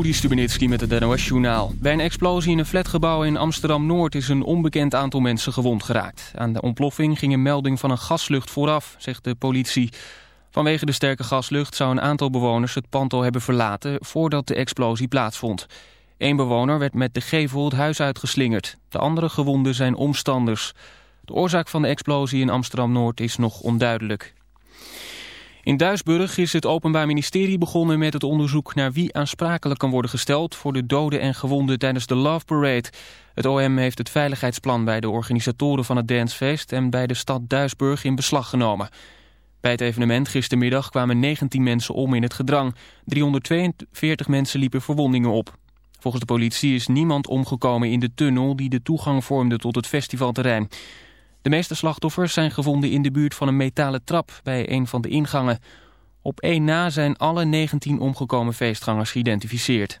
Juri Stubenitski met het NOS-journaal. Bij een explosie in een flatgebouw in Amsterdam-Noord is een onbekend aantal mensen gewond geraakt. Aan de ontploffing ging een melding van een gaslucht vooraf, zegt de politie. Vanwege de sterke gaslucht zou een aantal bewoners het pand al hebben verlaten voordat de explosie plaatsvond. Eén bewoner werd met de gevel het huis uitgeslingerd. De andere gewonden zijn omstanders. De oorzaak van de explosie in Amsterdam-Noord is nog onduidelijk. In Duisburg is het Openbaar Ministerie begonnen met het onderzoek naar wie aansprakelijk kan worden gesteld voor de doden en gewonden tijdens de Love Parade. Het OM heeft het veiligheidsplan bij de organisatoren van het dancefeest en bij de stad Duisburg in beslag genomen. Bij het evenement gistermiddag kwamen 19 mensen om in het gedrang. 342 mensen liepen verwondingen op. Volgens de politie is niemand omgekomen in de tunnel die de toegang vormde tot het festivalterrein. De meeste slachtoffers zijn gevonden in de buurt van een metalen trap bij een van de ingangen. Op één na zijn alle 19 omgekomen feestgangers geïdentificeerd.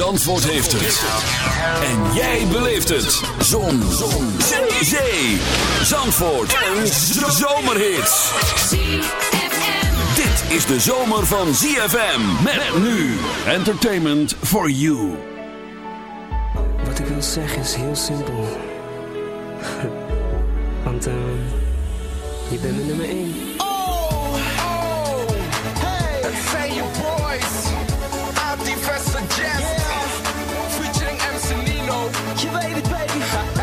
Zandvoort heeft het. En jij beleeft het. Zon. Zon. Zee. Zee. Zandvoort. Een zomerhit. Dit is de zomer van ZFM. Met nu. Entertainment for you. Wat ik wil zeggen is heel simpel. Want eh, je bent mijn nummer 1. Oh, oh, hey, zijn je boys. Nino. Je weet het, baby.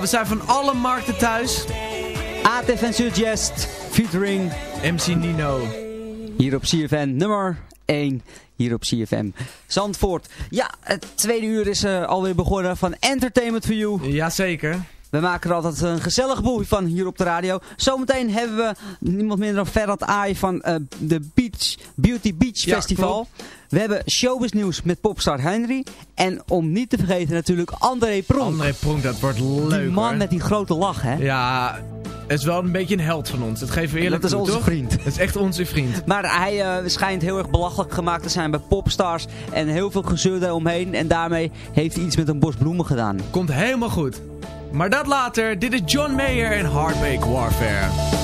Ja, we zijn van alle markten thuis. ATF en Suggest featuring MC Nino. hier op CFN nummer 1 hier op CFM Zandvoort. Ja, het tweede uur is eh, alweer begonnen van Entertainment for You. Jazeker. We maken er altijd een gezellig boel van hier op de radio. Zometeen hebben we niemand minder dan Ferrat Aai van eh, de Beach, Beauty Beach Ja, Festival. We hebben showbiz nieuws met popstar Henry. En om niet te vergeten natuurlijk André Pronk. André Pronk, dat wordt leuk die man hoor. met die grote lach, hè? Ja, is wel een beetje een held van ons. Dat geven we eerlijk Dat is toe, onze toch? vriend. Dat is echt onze vriend. Maar hij eh, schijnt heel erg belachelijk gemaakt te zijn bij popstars. En heel veel gezeur daaromheen. En daarmee heeft hij iets met een bos bloemen gedaan. Komt helemaal goed. Maar dat later. Dit is John Mayer en Heartbreak Warfare.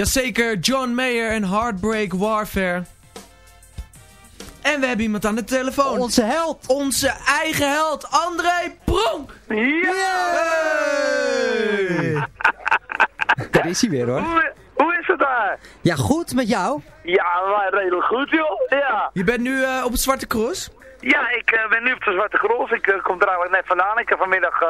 Jazeker, John Mayer en Heartbreak Warfare. En we hebben iemand aan de telefoon. Onze held. Onze eigen held, André Pronk. Hey. Daar is hij weer hoor. Hoe, hoe is het daar? Ja, goed met jou. Ja, redelijk goed, joh. Ja, Je bent nu eh, op het Zwarte Cross. ja ik eh, ben nu op de Zwarte Cross. Ik eh, kom er eigenlijk net vandaan. Ik heb vanmiddag eh,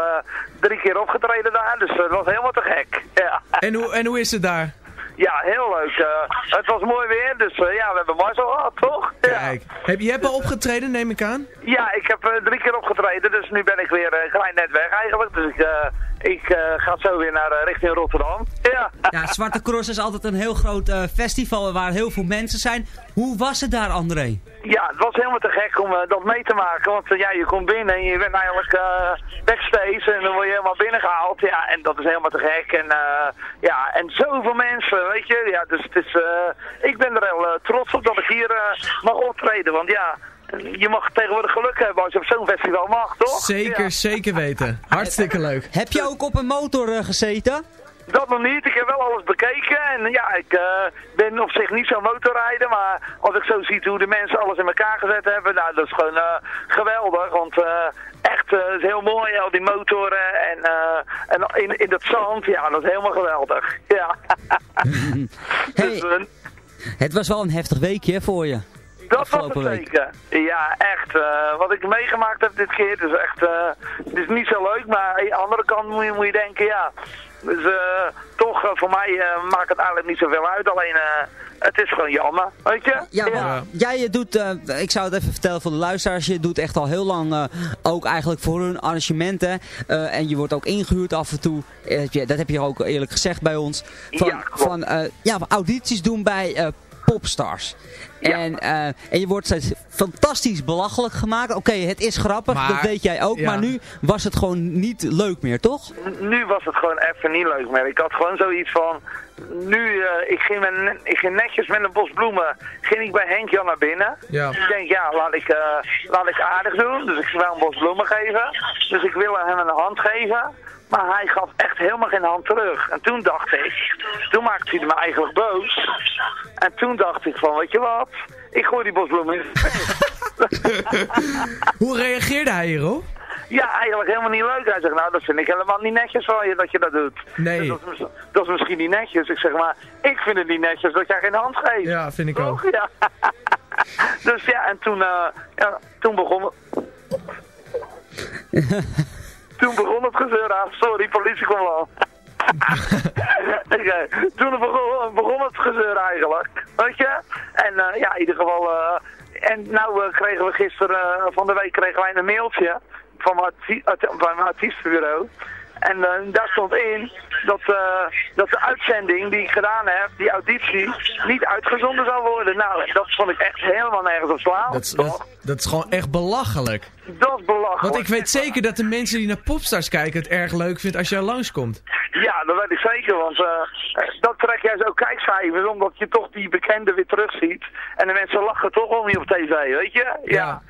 drie keer opgetreden daar, dus dat was helemaal te gek. Ja, En hoe, en hoe is het daar? Ja heel leuk. eh. het was mooi weer, dus eh, ja, we hebben mazzel gehad, toch? Ja. Kijk, heb, je hebt al opgetreden, neem ik aan? Ja, ik heb eh, drie keer opgetreden, dus nu ben ik weer eh, klein net weg eigenlijk. Dus ik, eh, ik eh, ga zo weer naar eh, richting Rotterdam. Ja. Ja, Zwarte Cross is altijd een heel groot eh, festival waar heel veel mensen zijn. Hoe was het daar, André? Ja, het was helemaal te gek om dat mee te maken. Want ja, je komt binnen en je bent eigenlijk backstage en dan word je helemaal binnengehaald. Ja, en dat is helemaal te gek. En ja, en zoveel mensen, weet je. Ja, dus het is, ik ben er heel trots op dat ik hier mag optreden. Want ja, je mag tegenwoordig geluk hebben als je op zo'n festival mag, toch? Zeker, Ja. zeker weten. Hartstikke leuk. Heb je ook op een motor eh, gezeten? Dat nog niet. Ik heb wel alles bekeken. En ja, ik eh, ben op zich niet zo'n motorrijder. Maar als ik zo zie hoe de mensen alles in elkaar gezet hebben. Nou, dat is gewoon eh, geweldig. Want eh, echt, eh, het is heel mooi. Al die motoren en, eh, en in, in dat zand. Ja, dat is helemaal geweldig. Ja. dus, Hey, het was wel een heftig weekje voor je. Dat was het zeker. Ja, echt. eh, wat ik meegemaakt heb dit keer, het is echt, eh, het is niet zo leuk, maar aan de andere kant moet je, moet je denken, ja. Dus eh, toch, voor mij eh, maakt het eigenlijk niet zoveel uit, alleen eh, het is gewoon jammer, weet je? Ja, want jij doet, eh, ik zou het even vertellen voor de luisteraars, je doet echt al heel lang eh, ook eigenlijk voor hun arrangementen. eh, en je wordt ook ingehuurd af en toe, dat heb je ook eerlijk gezegd bij ons, van, Ja, van eh, ja, audities doen bij eh, popstars. Ja. En, eh, en je wordt steeds fantastisch belachelijk gemaakt. Oké, het is grappig, Maar- dat weet jij ook, ja. maar nu was het gewoon niet leuk meer, toch? Nu was het gewoon even niet leuk meer. Ik had gewoon zoiets van, nu, eh, ik, ging met, ik ging netjes met een bos bloemen, ging ik bij Henk Jan naar binnen. Ja. Ik denk, ja, laat ik, eh, laat ik aardig doen. Dus ik zou hem een bos bloemen geven. Dus ik wilde hem een hand geven. Maar hij gaf echt helemaal geen hand terug. En toen dacht ik, toen maakte hij me eigenlijk boos. En toen dacht ik van, weet je wat, ik gooi die bosbloemen in. Hoe reageerde hij hierop? Ja, eigenlijk helemaal niet leuk. Hij zegt, nou, dat vind ik helemaal niet netjes van je dat je dat doet. Nee. Dus dat, is, mis- dat is misschien niet netjes. Ik zeg maar, ik vind het niet netjes dat jij geen hand geeft. Ja, vind ik ook. Ja. dus ja, en toen, eh, ja, toen begon toen begon het gezeur aan. Sorry, politie kwam al. Oké, Toen begon, begon het gezeur eigenlijk, weet je? En eh, ja, in ieder geval... eh, en nou eh, kregen we gisteren, van de week kregen wij een mailtje van mijn, arti- van mijn artiestenbureau. En eh, daar stond in dat, eh, dat de uitzending die ik gedaan heb, die auditie, niet uitgezonden zou worden. Nou, dat vond ik echt helemaal nergens op slaan. Dat is, dat, dat is gewoon echt belachelijk. Dat is belachelijk. Want ik weet zeker dat de mensen die naar Popstars kijken het erg leuk vinden als jij langskomt. Ja, dat weet ik zeker, want eh, dat trek jij zo kijkcijfers, omdat je toch die bekende weer terugziet. En de mensen lachen toch wel niet op tv, weet je? Ja.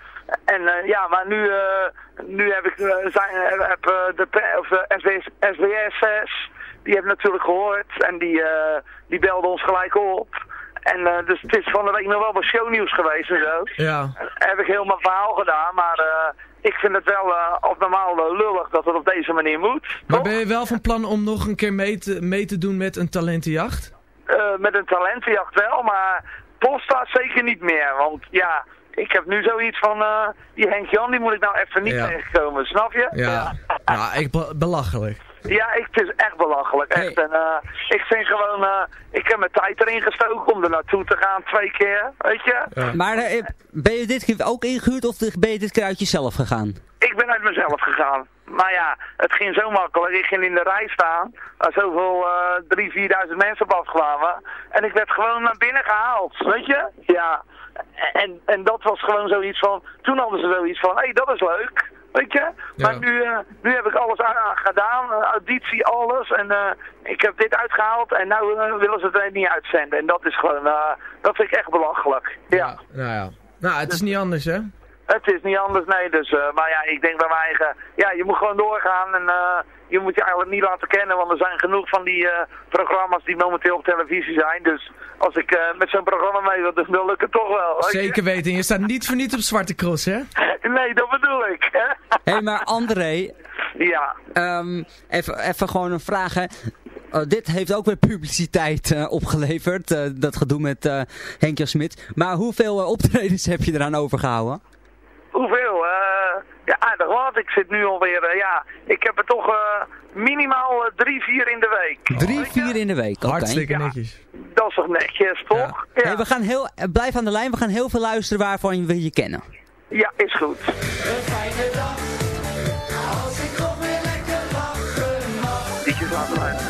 En eh, ja, maar nu, eh, nu heb ik eh, zijn, heb, de of, SBS 6, die heb ik natuurlijk gehoord en die, die belde ons gelijk op. En dus het is van de week nog wel wat shownieuws geweest en zo. Ja. Heb ik heel mijn verhaal gedaan, maar ik vind het wel op normaal lullig dat het op deze manier moet. Maar ben je wel van plan om nog een keer mee te, mee te doen met een talentenjacht? Met een talentenjacht wel, maar Polestar zeker niet meer. Want ja, ik heb nu zoiets van, eh, die Henk Jan, die moet ik nou even niet Ja. tegenkomen, snap je? Ja. Ja, ik be- belachelijk. Ja, ik, het is echt belachelijk, echt. En eh, ik vind gewoon, eh, ik heb mijn tijd erin gestoken om er naartoe te gaan twee keer, weet je? Ja. Maar ben je dit keer ook ingehuurd of ben je dit keer uit jezelf gegaan? Ik ben uit mezelf gegaan. Maar ja, het ging zo makkelijk. Ik ging in de rij staan, waar zoveel eh drie, vierduizend mensen op afkwamen. En ik werd gewoon naar binnen gehaald, weet je? Ja. En, en dat was gewoon zoiets van, toen hadden ze zoiets van, hé, hey, dat is leuk. Weet je? Maar nu, eh, nu heb ik alles aan gedaan, eh, auditie, alles. En eh, ik heb dit uitgehaald en nu willen ze het niet uitzenden. En dat is gewoon, dat vind ik echt belachelijk. Ja. Nou ja. Nou, het is niet anders hè? Het is niet anders, nee. Dus, eh, maar ja, ik denk bij mijn eigen... Ja, je moet gewoon doorgaan en eh, je moet je eigenlijk niet laten kennen. Want er zijn genoeg van die eh, programma's die momenteel op televisie zijn. Dus als ik eh, met zo'n programma mee wil dan lukt het toch wel. Zeker weten, je staat niet voor niet op Zwarte Cross, hè? Nee, dat bedoel ik. Hé, hey, maar André, ja. ehm, even, even gewoon een vraag, hè. Oh, dit heeft ook weer publiciteit eh, opgeleverd, eh, dat gedoe met eh Henk-Jan Smit. Maar hoeveel optredens heb je eraan overgehouden? Hoeveel? Eh, ja, aardig wat. Ik zit nu alweer... eh, ja, ik heb er toch eh, minimaal drie, vier in de week. Drie, vier in de week, oké. Hartstikke netjes. Dat is toch netjes, toch? Ja, Hey, we gaan heel, blijf aan de lijn, we gaan heel veel luisteren waarvan we je kennen. ja is goed. Een fijne dag, als ik nog weer lekker lachen mag. Liedjes laten luisteren.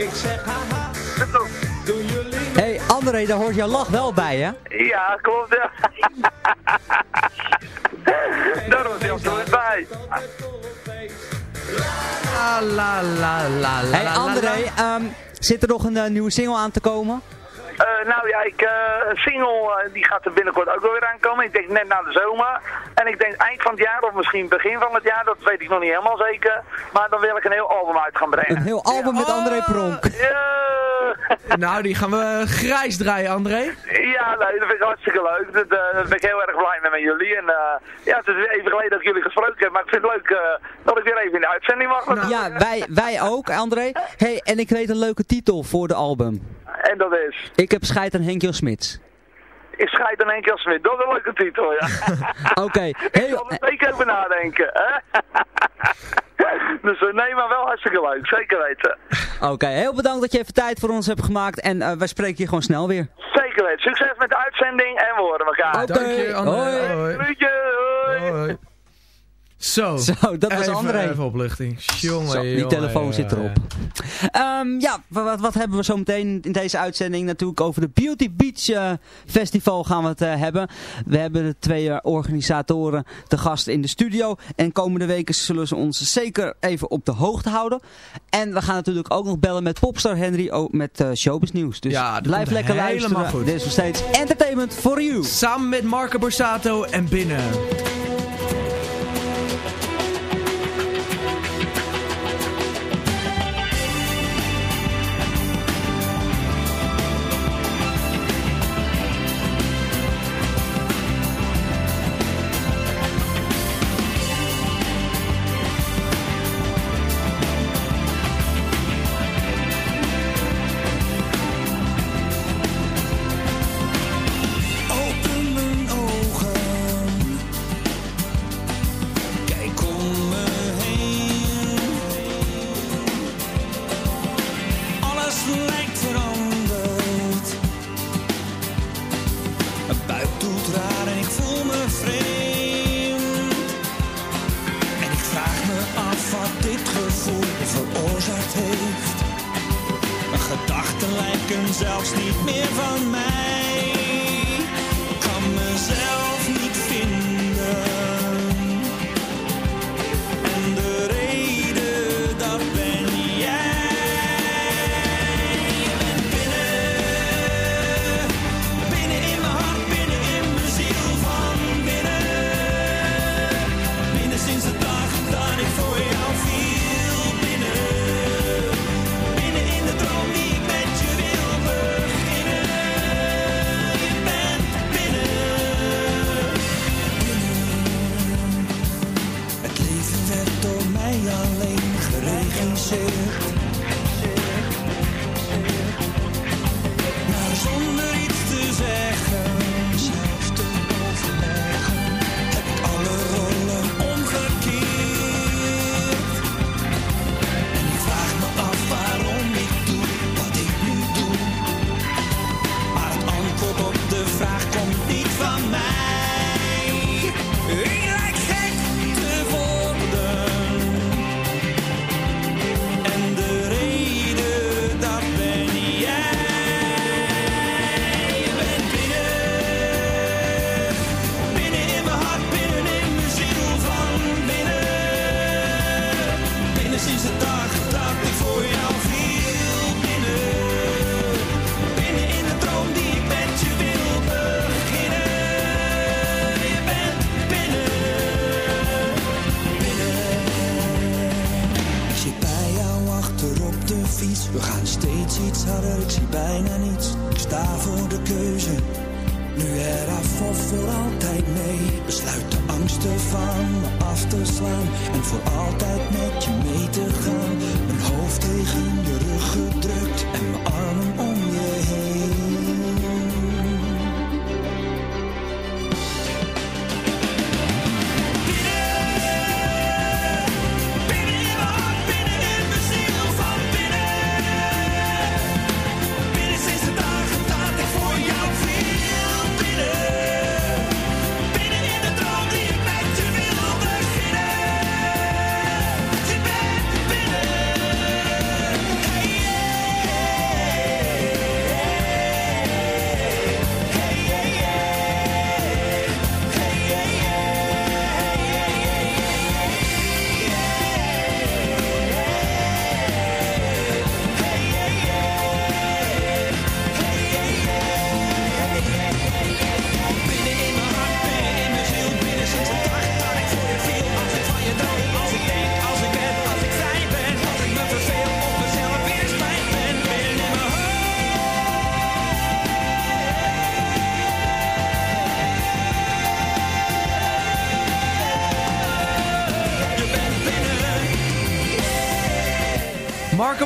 Ik zeg haha, doen jullie Hé, hey, André, daar hoort jouw lach wel bij, hè? Ja, klopt. Ja. Daar was hij altijd bij. La la la la la Hé, la, André, la. ehm, zit er nog een eh, nieuwe single aan te komen? Eh, nou ja, ik, eh, een single eh, die gaat er binnenkort ook wel weer aankomen. Ik denk net na de zomer. En ik denk eind van het jaar of misschien begin van het jaar, dat weet ik nog niet helemaal zeker. Maar dan wil ik een heel album uit gaan brengen. Een heel album met André Pronk. Ja, Nou, die gaan we grijs draaien, André. ja nee, dat vind ik hartstikke leuk. Dat, daar ben ik heel erg blij mee met jullie. En eh, ja, het is weer even geleden dat ik jullie gesproken heb. Maar ik vind het leuk eh, dat ik weer even in de uitzending mag. Nou, Ja, wij, wij ook, André. hey, en ik weet een leuke titel voor de album. En dat is... Ik heb scheid aan Henk-Jan Smits. Ik scheid in één keer als Smit. Dat is een leuke titel, ja. Oké, Ik heel, zal er zeker over nadenken. Hè? dus eh, nee, maar wel hartstikke leuk. Zeker weten. oké, heel bedankt dat je even tijd voor ons hebt gemaakt. En eh, wij spreken je gewoon snel weer. Zeker weten. Succes met de uitzending en we horen elkaar. Oké, Dank je, André. hoi. Hoi. Hoi. Hoi. Zo. Zo, dat was André. Even opluchting. Jongen, Zo, die jongen, telefoon jongen. zit erop. Ehm, ja, wa- wat, wat hebben we zo meteen in deze uitzending? Natuurlijk over de Beauty Beach eh, Festival gaan we het eh, hebben. We hebben de twee eh, organisatoren te gast in de studio. En komende weken zullen ze ons zeker even op de hoogte houden. En we gaan natuurlijk ook nog bellen met popstar Henry ook met Showbiz Nieuws. Dus Ja, blijf lekker helemaal luisteren. goed. Dit is nog steeds entertainment for you. Samen met Marco Borsato en Binnen.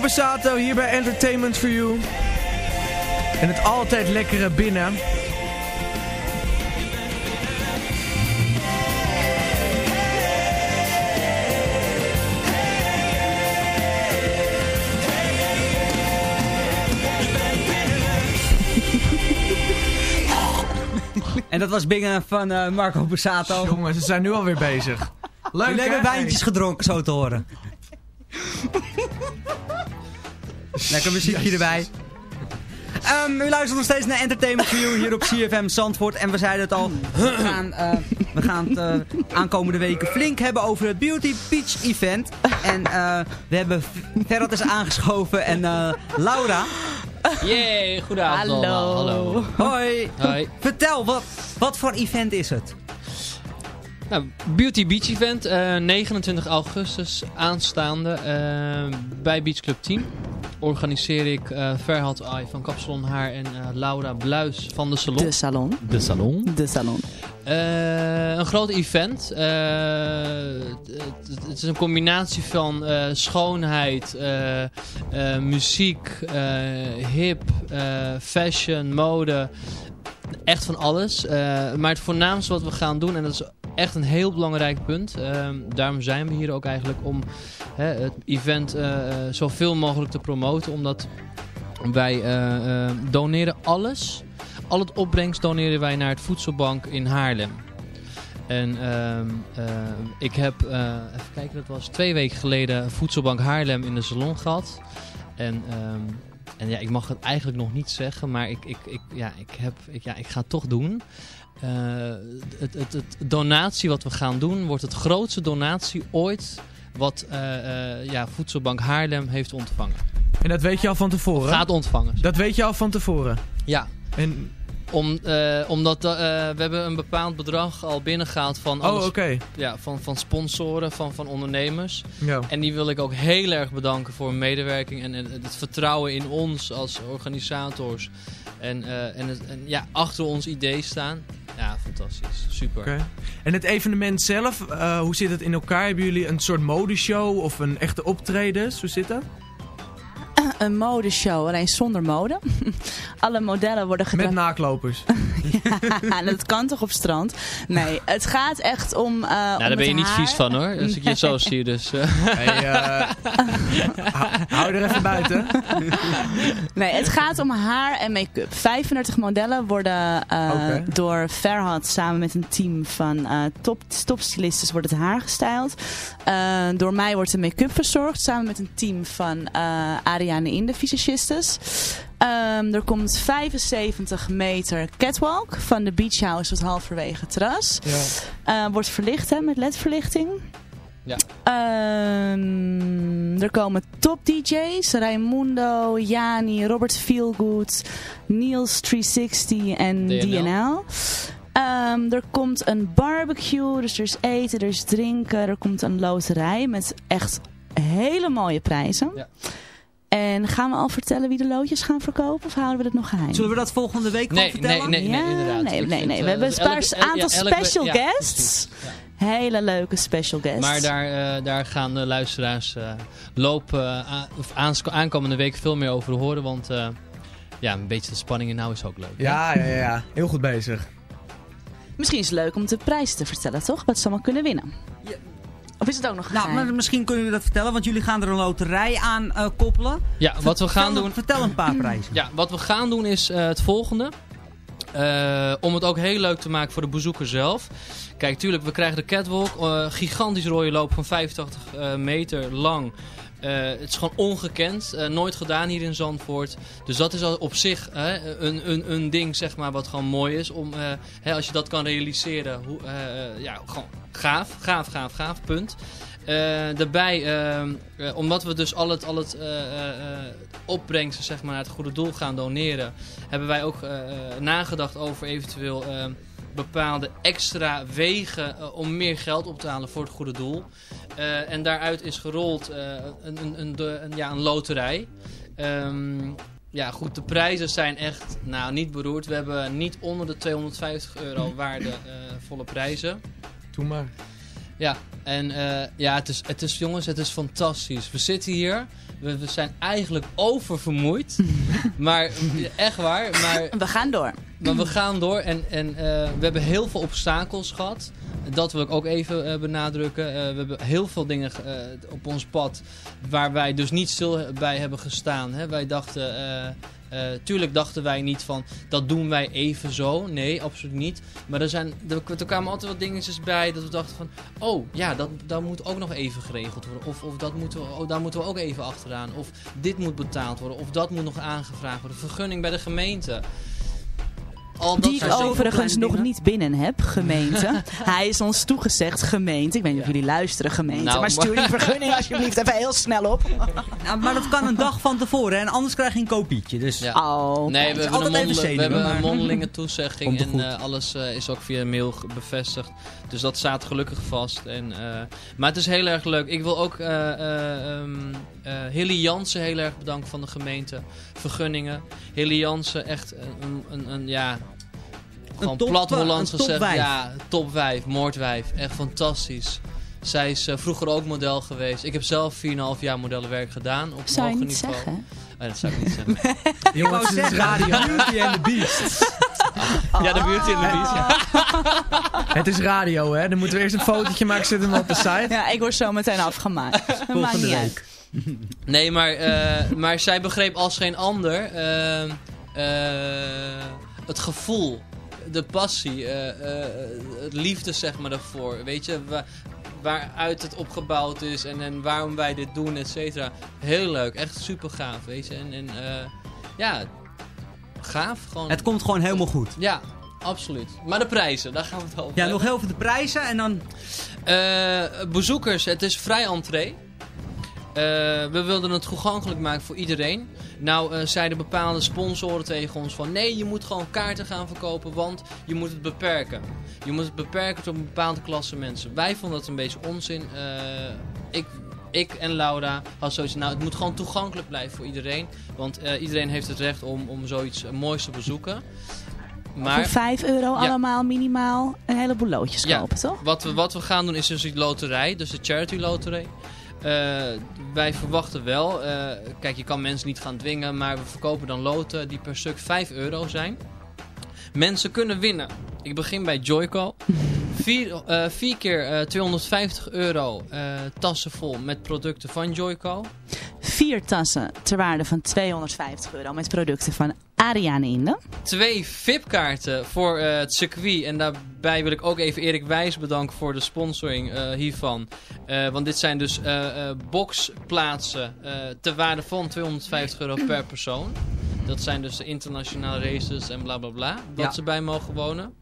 Bassato hier bij Entertainment for You. En het altijd lekkere binnen. En dat was Bingen van eh, Marco Bussato. Jongens, ze zijn nu alweer bezig. Leuk, Jullie hebben wijntjes gedronken, zo te horen. Lekker muziekje erbij. Ehm, u luistert nog steeds naar Entertainment You hier op CFM Zandvoort. En we zeiden het al, we gaan, eh, we gaan het eh, aankomende weken flink hebben over het Beauty Beach Event. En eh, we hebben Ferrat is aangeschoven en eh, Laura. Yay, goedenavond Hallo. allemaal. Hallo. Hoi. Hoi. Vertel, wat, wat voor event is het? Nou, Beauty Beach Event, eh, 29 augustus aanstaande eh, bij Beach Club 10. Organiseer ik eh Ferhat Ai van Kapsalon Haar en eh, Laura Bluis van de Salon. De salon. De Salon. De salon. Eh, een groot event. Eh, het, het is een combinatie van eh, schoonheid, muziek, eh, hip, eh, fashion, mode. Echt van alles. Eh, maar het voornaamste wat we gaan doen, en dat is echt een heel belangrijk punt. eh, daarom zijn we hier ook eigenlijk om het event eh, eh, zoveel mogelijk te promoten. Omdat wij eh, doneren alles. Al het opbrengst doneren wij naar het voedselbank in Haarlem. En ehm, eh, ik heb, even kijken, dat was twee weken geleden Voedselbank Haarlem in de salon gehad. En, ehm, en ja, ik mag het eigenlijk nog niet zeggen, maar ik, ik, ik, ja, ik, heb, ik, ja, ik ga het toch doen. Eh, het, het, het donatie wat we gaan doen wordt het grootste donatie ooit wat eh, eh, ja, Voedselbank Haarlem heeft ontvangen. En dat weet je al van tevoren? Gaat ontvangen. Dat weet je al van tevoren? Ja. En... Om, omdat we hebben een bepaald bedrag al binnengehaald van, Oh, alles- oké. ja, van, van sponsoren, van, van ondernemers. Ja. En die wil ik ook heel erg bedanken voor hun medewerking en, en het vertrouwen in ons als organisators. En, eh, en, het, en ja, achter ons idee staan. Ja, fantastisch. Super. Oké. En het evenement zelf, eh, hoe zit het in elkaar? Hebben jullie een soort modeshow of een echte optredens? Hoe zit dat? Een modeshow, alleen zonder mode. Alle modellen worden Met gedaan. naaklopers. Ja, dat kan toch op strand? Nee, het gaat echt om. eh Nou, om daar ben je niet haar. vies van hoor, als ik je zo zie. Dus, eh. Hey, eh, hou- hou er even buiten. Nee, het gaat om haar en make-up. 35 modellen worden eh, door Ferhat samen met een team van eh top, topstylistes wordt het haar gestyled. Eh, door mij wordt de make-up verzorgd samen met een team van eh Ariane Inde, visagistes. Ehm, er komt 75 meter catwalk van de beach house tot halverwege terras. Ja. Eh, wordt verlicht hè, met ledverlichting. Ja. Ehm, er komen top DJ's. Raimundo, Jani, Robert Feelgood, Niels 360 en DNL. DNL. Ehm, er komt een barbecue, dus er is eten, er is drinken. Er komt een loterij met echt hele mooie prijzen. Ja. En gaan we al vertellen wie de loodjes gaan verkopen of houden we het nog geheim? Zullen we dat volgende week Nee, al vertellen? nee, nee, nee, Ja, inderdaad. Nee, nee, nee. eh, We hebben een paar elke- aantal ja, special ja, guests. Hele leuke special guests. Maar daar, eh, daar gaan de luisteraars eh, lopen, aan- of aans- aankomende week veel meer over horen. Want eh, ja, een beetje de spanning in nou is ook leuk. hè? Ja, ja, ja, ja. Heel goed bezig. Misschien is het leuk om de prijs te vertellen, toch? Wat ze allemaal kunnen winnen. Of is het ook nog Nou, geheim? maar misschien kunnen we dat vertellen, want jullie gaan er een loterij aan eh, koppelen. Ja, wat we gaan Vertel- doen... Vertel een paar prijzen. Ja, wat we gaan doen is eh, het volgende. Eh, om het ook heel leuk te maken voor de bezoeker zelf. Kijk, tuurlijk, we krijgen de catwalk. eh gigantisch rode loop van 85 eh, meter lang. Eh, het is gewoon ongekend. eh, nooit gedaan hier in Zandvoort. Dus dat is al op zich een, een, een ding zeg maar, wat gewoon mooi is. Om, eh, hè, als je dat kan realiseren. Hoe, ja, gewoon gaaf, gaaf, gaaf, gaaf, punt. Daarbij, eh, eh, omdat we dus al het, al het opbrengsten zeg maar, naar het goede doel gaan doneren, hebben wij ook nagedacht over eventueel eh, bepaalde extra wegen eh, om meer geld op te halen voor het goede doel. Eh, en daaruit is gerold eh, een, een, een, ja, een loterij. Ehm, ja, goed, de prijzen zijn echt nou, niet beroerd. We hebben niet onder de 250 euro waarde eh, volle prijzen. Doe maar. Ja, en eh, ja, het is, het is, jongens, het is fantastisch. We zitten hier, we, we zijn eigenlijk oververmoeid. maar echt waar, maar, We gaan door. Maar we gaan door. En, en eh, we hebben heel veel obstakels gehad. Dat wil ik ook even eh, benadrukken. Eh, we hebben heel veel dingen op ons pad waar wij dus niet stil bij hebben gestaan. Hè. Wij dachten, tuurlijk dachten wij niet van dat doen wij even zo. Nee, absoluut niet. Maar er, zijn, er, kwamen altijd wat dingetjes bij dat we dachten van, oh ja, dat, dat moet ook nog even geregeld worden. Of, of dat moeten we, oh, daar moeten we ook even achteraan. Of dit moet betaald worden. Of dat moet nog aangevraagd worden. Vergunning bij de gemeente. Al dat Die ik overigens nog niet binnen heb, gemeente. Hij is ons toegezegd, gemeente. Ik weet niet of jullie luisteren, gemeente. Nou, maar stuur die vergunning alsjeblieft even heel snel op. Nou, maar dat kan een dag van tevoren en anders krijg je een kopietje. Dus Ja. Oh, Nee, we hebben, een, we hebben mondelinge toezegging en eh, alles eh, is ook via mail bevestigd. Dus dat staat gelukkig vast. En, eh, maar het is heel erg leuk. Ik wil ook eh eh, ehm, eh, Hilly Jansen heel erg bedanken van de gemeente. Vergunningen. Hilly Jansen, echt een, een, een ja... Gewoon top- plat Hollands gezegd. topwijf. Ja, topwijf, moordwijf. Echt fantastisch. Zij is eh, vroeger ook model geweest. Ik heb zelf 4,5 jaar modellenwerk gedaan op Zou je niet niveau. zeggen? Ah, dat zou ik niet zeggen. Jongens, het is radio. Beauty and the Beast. Ja, de Beauty and the Beast. ja. Het is radio, hè. Dan moeten we eerst een fotootje maken, we hem op de site. Ja, ik word zo meteen afgemaakt. Niet uit. Nee, maar, eh, maar zij begreep als geen ander eh, eh, het gevoel, de passie, eh, eh, het liefde zeg maar daarvoor. Weet je, wa- waaruit het opgebouwd is en, en waarom wij dit doen, et cetera. Heel leuk, echt super gaaf, weet je. En, en eh, ja, gaaf gewoon. het komt gewoon helemaal goed. Ja, absoluut. Maar de prijzen, daar gaan we het over Ja, hebben. nog heel veel de prijzen en dan... Bezoekers, het is vrij entree. We wilden het toegankelijk maken voor iedereen. Nou eh, zeiden bepaalde sponsoren tegen ons van... nee, je moet gewoon kaarten gaan verkopen, want je moet het beperken. Je moet het beperken tot een bepaalde klasse mensen. Wij vonden dat een beetje onzin. Eh, ik, ik en Laura hadden zoiets nou, het moet gewoon toegankelijk blijven voor iedereen. Want eh, iedereen heeft het recht om, om zoiets moois te bezoeken. Maar, Voor 5 euro Ja. allemaal minimaal een heleboel loodjes Ja. kopen, toch? Wat we, wat we gaan doen is dus die loterij, dus de charity loterij. Eh, wij verwachten wel, eh, kijk je kan mensen niet gaan dwingen, maar we verkopen dan loten die per stuk 5 euro zijn. Mensen kunnen winnen. Ik begin bij Joyco. Vier, eh, vier keer eh, 250 euro eh, tassen vol met producten van Joyco. Vier tassen ter waarde van 250 euro met producten van Ariane Inde. Twee VIP-kaarten voor eh, het circuit. En daarbij wil ik ook even Erik Wijs bedanken voor de sponsoring eh, hiervan. Eh, want dit zijn dus eh, eh, boxplaatsen eh ter waarde van 250 euro per persoon. Dat zijn dus de internationale races en bla bla bla. Dat Ja. ze bij mogen wonen.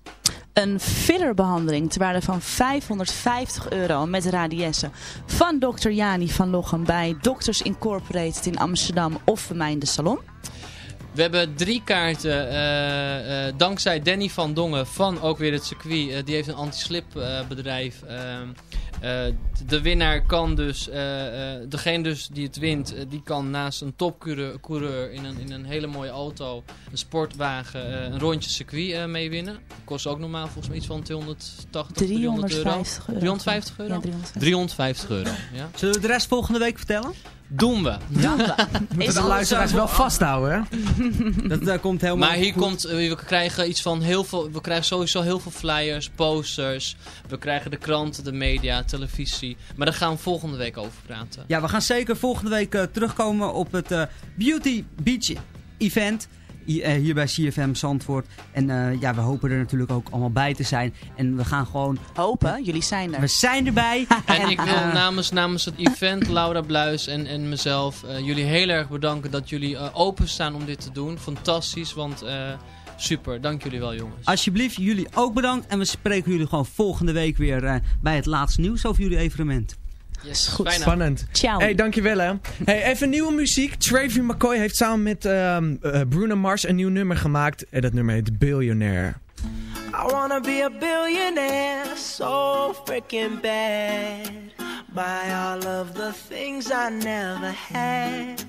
Een fillerbehandeling ter waarde van 550 euro met radiessen van Dr. Jani van Lochem bij Doctors Incorporated in Amsterdam of bij mij in de salon. We hebben drie kaarten, eh, eh, dankzij Danny van Dongen van ook weer het circuit. Eh, die heeft een anti-slip eh, bedrijf. ehm, Eh, de winnaar kan dus, eh, eh, degene dus die het wint, die kan naast een topcoureur coureur in, een, in een hele mooie auto, een sportwagen, eh, een rondje circuit eh mee winnen. Kost ook normaal volgens mij iets van 280, 300 euro. 350 euro. 350 euro? Ja, 350. 350 euro, ja. Zullen we de rest volgende week vertellen? Doen we. Moeten de luisteraars wel vasthouden, hè? Dat eh, komt helemaal Maar hier goed. komt, eh, we krijgen iets van heel veel, we krijgen sowieso heel veel flyers, posters. We krijgen de kranten, de media, televisie. Maar daar gaan we volgende week over praten. Ja, we gaan zeker volgende week eh, terugkomen op het Beauty Beach event. Eh, Hier bij CFM Zandvoort. En eh, ja, we hopen er natuurlijk ook allemaal bij te zijn. En we gaan gewoon... Hopen, jullie zijn er. We zijn erbij. En ik wil eh, namens, namens het event, Laura Bluis en, en mezelf, eh, jullie heel erg bedanken dat jullie eh, openstaan om dit te doen. Fantastisch, want eh, super. Dank jullie wel jongens. Alsjeblieft, jullie ook bedankt. En we spreken jullie gewoon volgende week weer eh, bij het laatste nieuws over jullie evenement. Yes, Goed. bijna. Spannend. Ciao. Hey, dankjewel hè. Hey, even nieuwe muziek. Travie McCoy heeft samen met ehm, eh, Bruno Mars een nieuw nummer gemaakt. En dat nummer heet Billionaire. I wanna be a billionaire, so freaking bad. Buy all of the things I never had.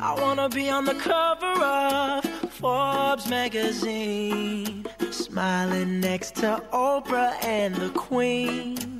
I wanna be on the cover of Forbes magazine, smiling next to Oprah and the Queen.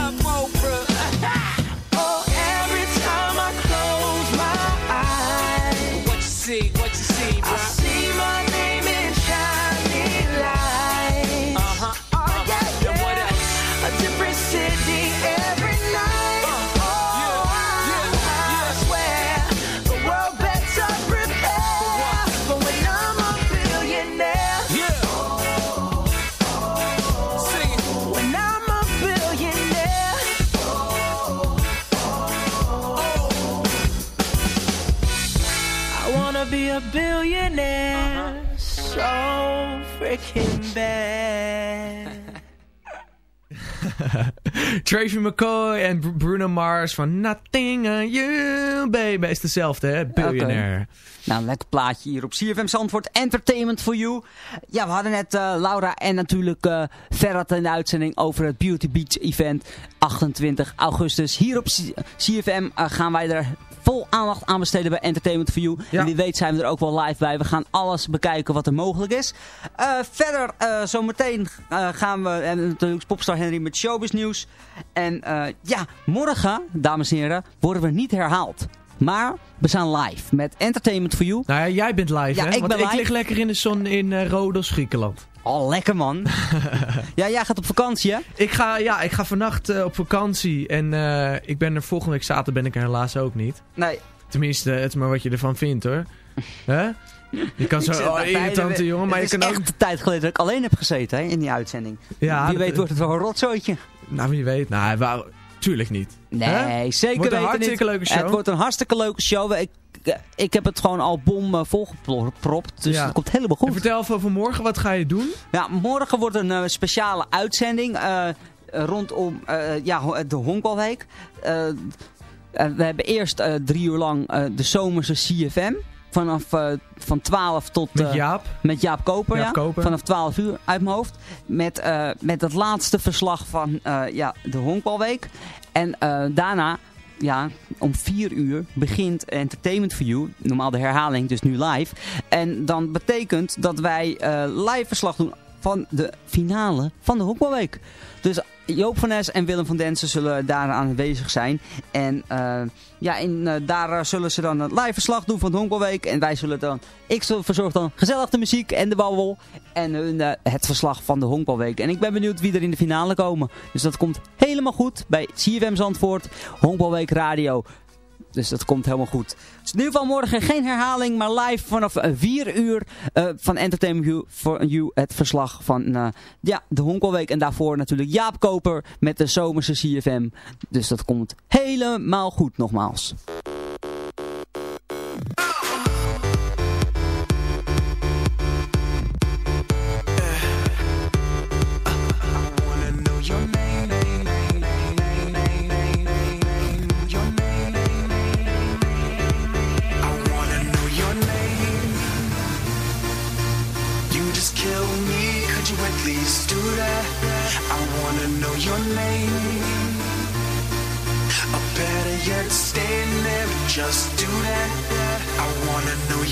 A billionaire uh-huh. so freaking bad. Tracy McCoy en Br- Bruno Mars van Nothing on You, baby. Is dezelfde, hè? Billionaire. Nou, een lekker plaatje hier op CFM Zandvoort. Entertainment for you. Ja, we hadden net eh, Laura en natuurlijk eh Ferrat in de uitzending over het Beauty Beach event. 28 augustus. Hier op CFM eh, gaan wij er vol aandacht aan besteden bij Entertainment for you. En wie weet zijn we er ook wel live bij. We gaan alles bekijken wat er mogelijk is. Verder, zometeen gaan we en natuurlijk Popstar Henry met showbiz nieuws. En ja, morgen, dames en heren, worden we niet herhaald. Maar we zijn live met Entertainment for You. Nou ja, jij bent live, Ja, hè? ik Want ben ik live. lig lekker in de zon in eh Rodos, Griekenland. Oh, lekker man. ja, jij gaat op vakantie, hè? Ik ga, ja, ik ga vannacht eh, op vakantie en eh, ik ben er volgende week zaterdag ben ik er helaas ook niet. Nee. Tenminste, het is maar wat je ervan vindt, hoor. Hè? Je kan zo, oh, irritante jongen, maar je het kan is ook... echt een tijd geleden dat ik alleen heb gezeten hè, in die uitzending. Ja, Wie weet wordt het wel een rotzooitje. Nou, wie weet. Nou, wou, tuurlijk niet. Nee, zeker Wordt een hartstikke niet. leuke show. Het wordt een hartstikke leuke show. Ik, ik heb het gewoon al bom eh, volgepropt, dus Ja. het komt helemaal goed. En vertel even over morgen, wat ga je doen? Ja, morgen wordt een eh, speciale uitzending eh, rondom eh, ja, de Honkbalweek. Eh, eh, we hebben eerst eh, drie uur lang eh, de zomerse CFM. Vanaf eh, van 12 tot... Met eh, Jaap? Met Jaap Koper, Jaap ja. Koper. Vanaf 12 uur uit mijn hoofd. Met, eh, met het laatste verslag van ja, de Honkbalweek. En daarna, ja, om 4 uur begint Entertainment for You. Normaal de herhaling, dus nu live. En dan betekent dat wij live verslag doen van de finale van de Honkbalweek. Dus Joop van Nes en Willem van Densen zullen daar aanwezig zijn. En eh, ja, in, eh, daar eh, zullen ze dan een live verslag doen van de Honkbalweek. En wij zullen dan, ik verzorg dan gezellig de muziek en de babbel. En het verslag van de Honkbalweek. En ik ben benieuwd wie er in de finale komen. Dus dat komt helemaal goed bij CFM Zandvoort, Honkbalweek Radio. Dus dat komt helemaal goed. Dus in ieder geval morgen geen herhaling, maar live vanaf 4 uur eh, van Entertainment You, for you het verslag van eh, ja, de Honkelweek. En daarvoor natuurlijk Jaap Koper met de zomerse CFM. Dus dat komt helemaal goed nogmaals.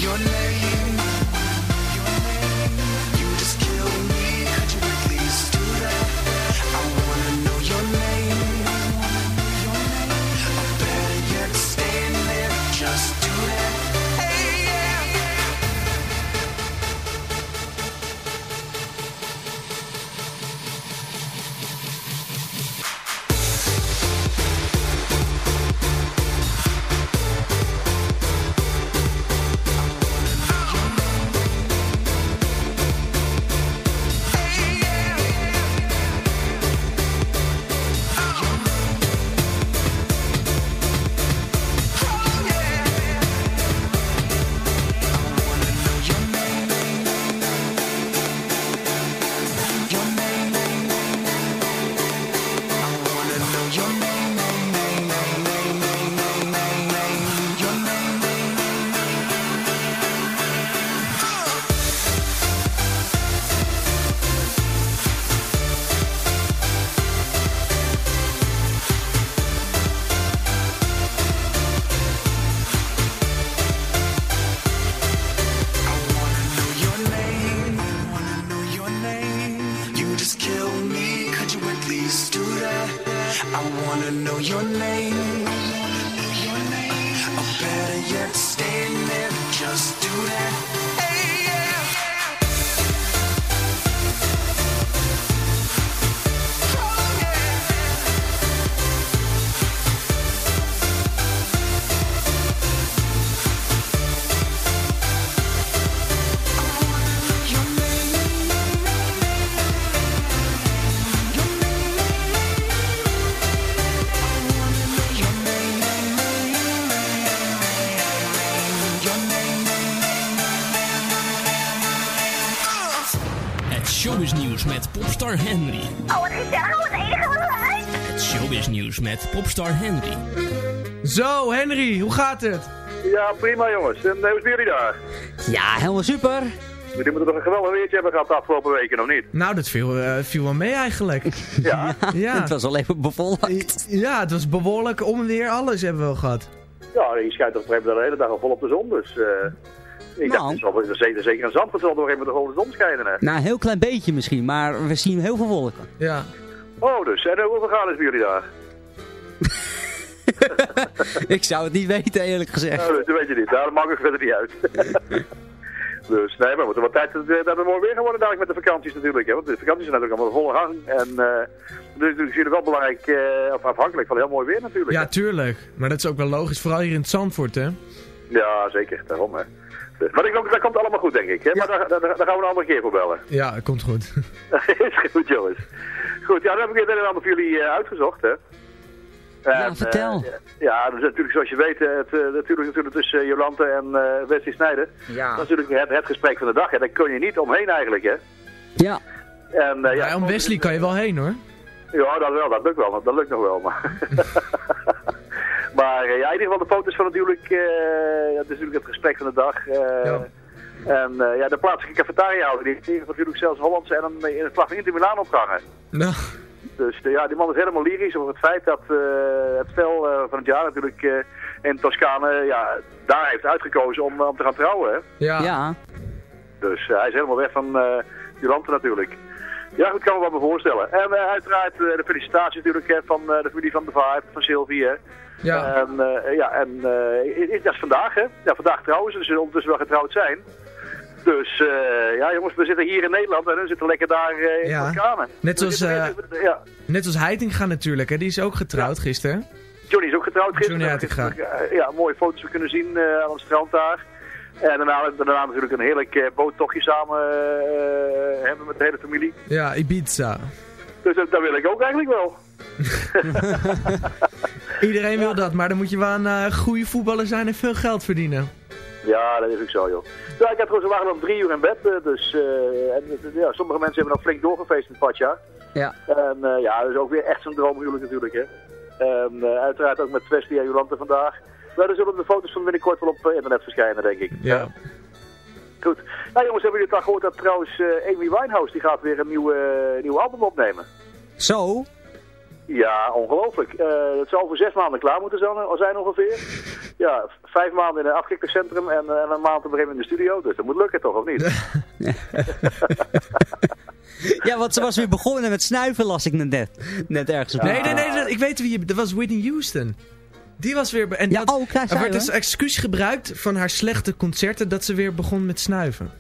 Your name. Your name. Met popstar Henry. Zo, Henry, hoe gaat het? Ja, prima jongens. En hoe is jullie daar? Ja, helemaal super. Jullie moeten toch een geweldig weertje hebben gehad de afgelopen weken, of niet? Nou, dat viel, eh, viel wel mee eigenlijk. Ja. ja. Het was al even bewolkt. Ja, het was behoorlijk om en weer alles hebben we wel gehad. Ja, je schijnt toch een de hele dag al vol op de zon, dus... eh ik dacht, wel- zeker, zeker in Zandvoort zal nog even de hele zon schijnen, hè? Nou, een heel klein beetje misschien, maar we zien heel veel wolken. Ja. Oh, dus. En hoeveel graden is bij jullie daar? ik zou het niet weten, eerlijk gezegd. Nou, dat weet je niet. Daar maakt het verder niet uit. dus nee, maar we moeten wat tijd dat dat het mooi weer gaan worden dadelijk met de vakanties natuurlijk. Hè? Want de vakanties zijn natuurlijk allemaal volle gang. En eh dus natuurlijk is jullie wel belangrijk, eh, of afhankelijk van heel mooi weer natuurlijk. Ja, tuurlijk. Maar dat is ook wel logisch, vooral hier in het Zandvoort, hè? Ja, zeker. Daarom, hè. Dus- Maar ik, dat komt allemaal goed, denk ik. Hè? Maar daar, daar, daar gaan we een andere keer voor bellen. Ja, het komt goed. is goed, jongens. Goed, ja, dan heb ik het een en ander voor jullie eh, uitgezocht, hè. Ja, En, vertel. eh, ja, dus natuurlijk zoals je weet, eh, het, eh, natuurlijk, natuurlijk tussen Jolante en eh Wesley Snijder. Ja. Dat is natuurlijk het, het gesprek van de dag. En daar kun je niet omheen eigenlijk, hè. Ja. En, eh, ja, Ja, om Wesley kan je wel heen, hoor. Ja, dat wel, dat lukt wel, dat lukt nog wel. Maar, maar ja, in ieder geval de foto's van natuurlijk, eh dat is natuurlijk het gesprek van de dag. eh, En eh, ja, de plaatselijke cafetaria die heeft natuurlijk zelfs Hollandse en een, in het vlag van Inter Milaan opgehangen. Nou, Dus de, ja, die man is helemaal lyrisch over het feit dat eh, het spel eh, van het jaar natuurlijk eh, in Toscane ja, daar heeft uitgekozen om, om te gaan trouwen. Hè? ja. Ja. Dus eh, hij is helemaal weg van eh Jolante natuurlijk. Ja, goed, kan me wel me voorstellen. En eh, uiteraard eh, de felicitaties natuurlijk hè, van eh, de familie van de Vaart, van Sylvie. Hè. Ja. En, eh, ja, en eh, is- dat is vandaag, hè? Ja, vandaag trouwen ze, dus ze zullen ondertussen wel getrouwd zijn. Dus eh, ja, jongens, we zitten hier in Nederland en hun zitten lekker daar eh, in Ja. Toscane. Net We als, zitten- eh, ja, Net als Heitinga natuurlijk, hè? Die is ook getrouwd gisteren. Johnny is ook getrouwd gisteren. Johnny Heitinga. Ja, mooie foto's we kunnen zien aan het strand daar. En daarna, daarna natuurlijk een heerlijk boottochtje samen hebben met de hele familie. Ja, Ibiza. Dus dat, dat wil ik ook eigenlijk wel. Iedereen wil dat, maar dan moet je wel een goede voetballer zijn en veel geld verdienen. Ja, dat is ook zo, joh. Ja, ik had trouwens, we waren om drie uur in bed, eh, dus eh, en, ja, sommige mensen hebben nog flink doorgefeest in het padja. Ja. En eh, ja, dat is ook weer echt zo'n droomhuwelijk natuurlijk, hè. En eh, uiteraard ook met Wesley en Jolante vandaag. Maar er zullen de foto's van binnenkort wel op internet verschijnen, denk ik. Ja. Goed. Nou jongens, hebben jullie het al gehoord dat trouwens eh, Amy Winehouse, die gaat weer een nieuwe, eh, nieuwe album opnemen? Zo? Ja, ongelooflijk. Eh het zou over zes maanden klaar moeten zijn, zijn ongeveer. Ja, vijf maanden in een afkikkercentrum en, eh, en een maand op een gegeven moment in de studio. Dus dat moet lukken toch, of niet? Ja, want ze was weer begonnen met snuiven, las ik net, net ergens op. Nee, nee, nee, dat- ik weet wie je... Dat was Whitney Houston. Die was weer... En Ja, dat, oh, daar er zijn werd we. als excuus gebruikt van haar slechte concerten dat ze weer begon met snuiven.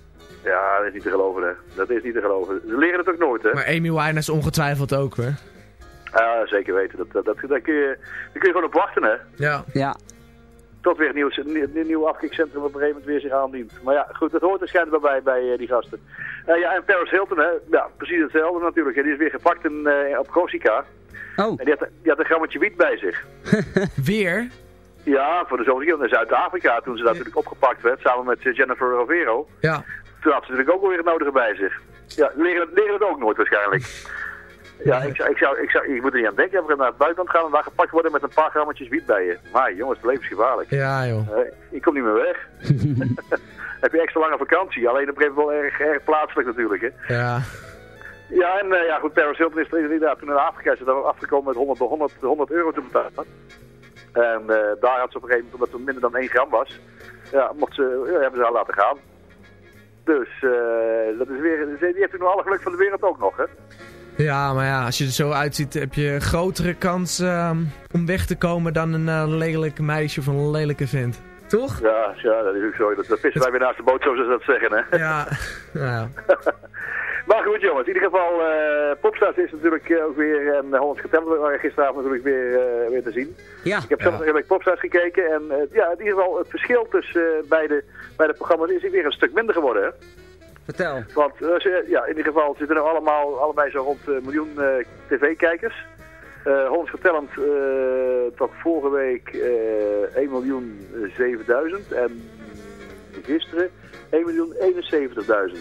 Ja, dat is niet te geloven, hè. Dat is niet te geloven. Ze leren het ook nooit, hè. Maar Amy Winehouse ongetwijfeld ook, hoor. Ja, zeker weten. Dat, dat, dat, daar, kun je, daar kun je gewoon op wachten, hè. Ja. Ja. Tot weer een nieuw, een nieuw afkikcentrum op een gegeven moment weer zich aandient. Maar ja, goed, dat hoort waarschijnlijk wel bij, bij eh, die gasten. Eh, ja, en Paris Hilton, hè. Ja, precies hetzelfde natuurlijk. hè. Die is weer gepakt in, eh, op Corsica. Oh. En die had, die had een grammetje wiet bij zich. Weer? Ja, voor de zomerse in Zuid-Afrika, toen ze daar natuurlijk opgepakt werd, samen met Jennifer Rovero. Ja. Toen had ze natuurlijk ook alweer het nodige bij zich. Ja, leren, leren het ook nooit waarschijnlijk. Ja, ik, zou, ik, zou, ik, zou, ik moet er niet aan denken. We naar het buitenland gaan en daar gepakt worden met een paar grammetjes wiet bij je. Maar jongens, het levensgevaarlijk. Ja, joh. Eh, ik kom niet meer weg. Heb je extra lange vakantie. Alleen op een gegeven moment wel erg, erg plaatselijk natuurlijk. Hè. Ja. Ja, en eh, ja, goed, Paris Hilton is er inderdaad toen in Afrika is ze daar afgekomen met 100, 100, 100 euro te betalen. En eh, daar had ze op een gegeven moment, omdat het minder dan 1 gram was, ja, mocht ze, ja, hebben ze haar laten gaan. Dus dat is weer, die heeft nu alle geluk van de wereld ook nog, hè. Ja, maar ja, als je er zo uitziet heb je een grotere kans ehm, om weg te komen dan een eh, lelijk meisje of een lelijke vent. Toch? Ja, ja dat is ook zo. Dat, dat pissen wij weer naast de boot, zoals ze dat zeggen, hè. Ja, ja. Maar goed jongens, in ieder geval, eh Popstars is natuurlijk eh, ook weer, en Hollands waren gisteravond natuurlijk weer, eh, weer te zien. Ja. Ik heb zelf nog even Popstars gekeken en eh, ja, in ieder geval het verschil tussen uh, beide, beide programma's is weer een stuk minder geworden. Hè? Vertel. Want uh, ze, ja, in ieder geval zitten er allemaal, allebei zo rond een miljoen uh, tv-kijkers. Uh, Hollands Getalent toch vorige week 1 miljoen 7000 en gisteren 1 miljoen 71.000.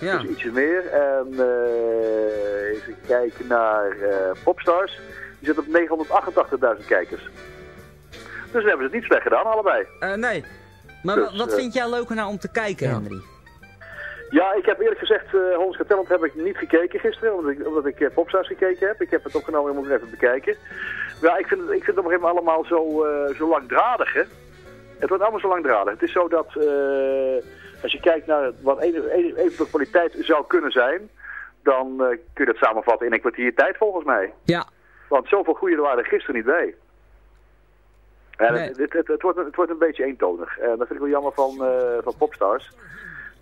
Ja. Dus ietsje meer. En uh, even kijken naar uh, Popstars. Die zit op 988.000 kijkers. Dus dan hebben ze het niet slecht gedaan, allebei. Eh, nee. Maar Dus, wa- wat eh, vind jij leuker nou om te kijken, Henry? Ja, ik heb eerlijk gezegd, uh, Hollands Got Talent heb ik niet gekeken gisteren, omdat ik, omdat ik eh, Popstars gekeken heb. Ik heb het opgenomen en moet het even bekijken. Ja, ik vind, het- ik vind het op een gegeven moment allemaal zo, eh, zo langdradig, hè. Het wordt allemaal zo langdradig. Het is zo dat, als je kijkt naar wat eventueel kwaliteit zou kunnen zijn, dan kun je dat samenvatten in een kwartier tijd volgens mij. Ja. Want zoveel goede waren er gisteren niet bij. En Nee. het, het, het, wordt, een- het wordt een beetje eentonig. En dat vind ik wel jammer van, van Popstars.